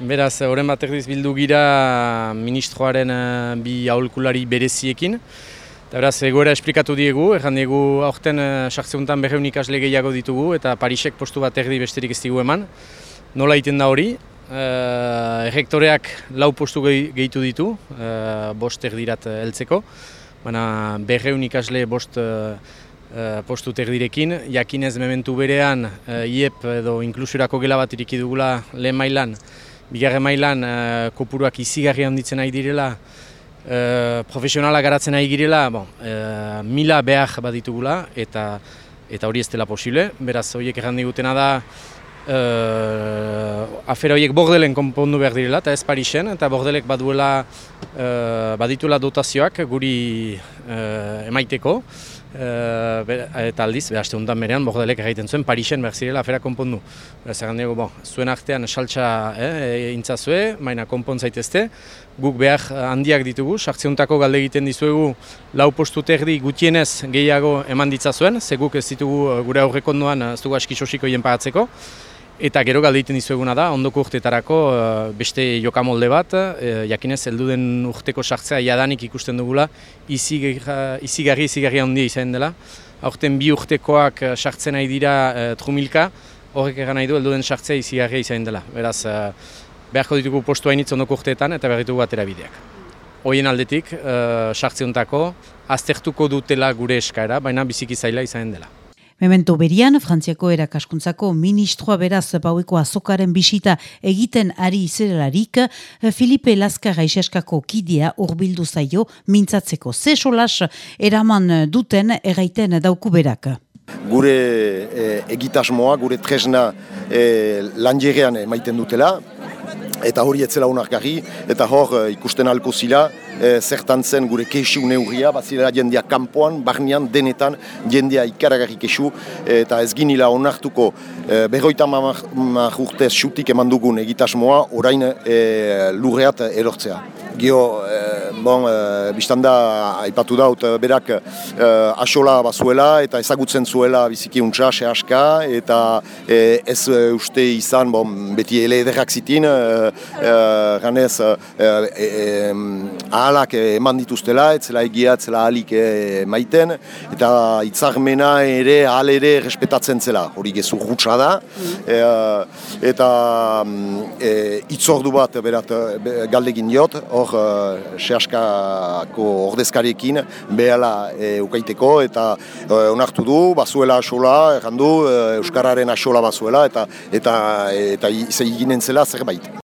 Beraz, horren bat bildu gira ministroaren uh, bi aholkulari bereziekin. Eta beraz, egoera esplikatu diegu, erran diegu aurten uh, sartzeuntan berreun ikasle gehiago ditugu eta Parisek postu bat erdi besterik ez digu eman. Nola egiten da hori? Uh, errektoreak lau postu gehitu ditu, bost erdirat heltzeko. Baina berreun ikasle bost postu terdirekin, jakinez mementu berean IEP edo inklusurako gela bat iriki dugula lehen mailan, bigarren mailan uh, kopuruak izigarri handitzen nahi direla, uh, profesionala garatzen nahi girela, bon, uh, mila behar bat ditugula eta eta hori ez dela posible. Beraz, horiek erran digutena da, uh, afera horiek bordelen konpondu behar direla eta ez Parisen, eta bordelek baduela, uh, badituela dotazioak guri uh, emaiteko. Uh, eta aldiz, behazte honetan berean, bordelek egiten zuen, Parisen behar zirela afera konpondu. Beraz, egan dugu, bon, zuen artean saltsa eh, intzazue, maina konpon zaitezte, guk behar handiak ditugu, sartzeuntako galde egiten dizuegu lau postu terdi gutienez gehiago eman ditzazuen, ze guk ez ditugu gure aurrekondoan ez dugu aski sosiko hien pagatzeko. Eta gero galdeiten dizueguna da, ondoko urteetarako uh, beste jokamolde bat, uh, jakinez, heldu den urteko sartzea jadanik ikusten dugula, izigarri, izigarri handia izan dela. Aurten bi urtekoak uh, sartzen nahi dira uh, trumilka, horrek egan nahi du, heldu den sartzea izigarri izan dela. Beraz, uh, beharko ditugu postu hainitz ondoko urteetan eta behar ditugu atera. Hoien aldetik, sartzeuntako, aztertuko dutela gure eskaera, baina biziki zaila izan dela. Memento berian, Frantziako erakaskuntzako ministroa beraz baueko azokaren bisita egiten ari izelarik, Filipe Laskar Aixaskako kidea urbildu zaio mintzatzeko zesolas eraman duten erraiten dauku berak. Gure e, egitasmoa, gure tresna e, lanjerean maiten dutela, eta hori etzela unargarri, eta hor eh, ikusten alko zila, e, zertan zen gure keisu neurria, bazilera jendea kanpoan, barnean, denetan, jendea ikaragarri kesu, eta ez ginila onartuko e, berroita mar urtez xutik eman dugun egitasmoa, orain e, lurreat erortzea. Gio, e, bon, e, biztanda, aipatu daut, berak e, asola bazuela eta ezagutzen zuela biziki untsa, sehaska, eta e, ez uste izan, bon, beti ele ederrak zitin, Eh, ganez uh, ahalak eman dituztela, etzela egia, etzela ahalik maiten, eta itzarmena ere ahal ere respetatzen zela, hori gezu gutsa da, mm. eta e, itzordu bat berat galdegin diot, hor uh, sehaskako ordezkariekin behala e, ukaiteko, eta onartu du, bazuela asola, errandu, Euskararen asola bazuela, eta eta, eta, eta, eta, eta, eta,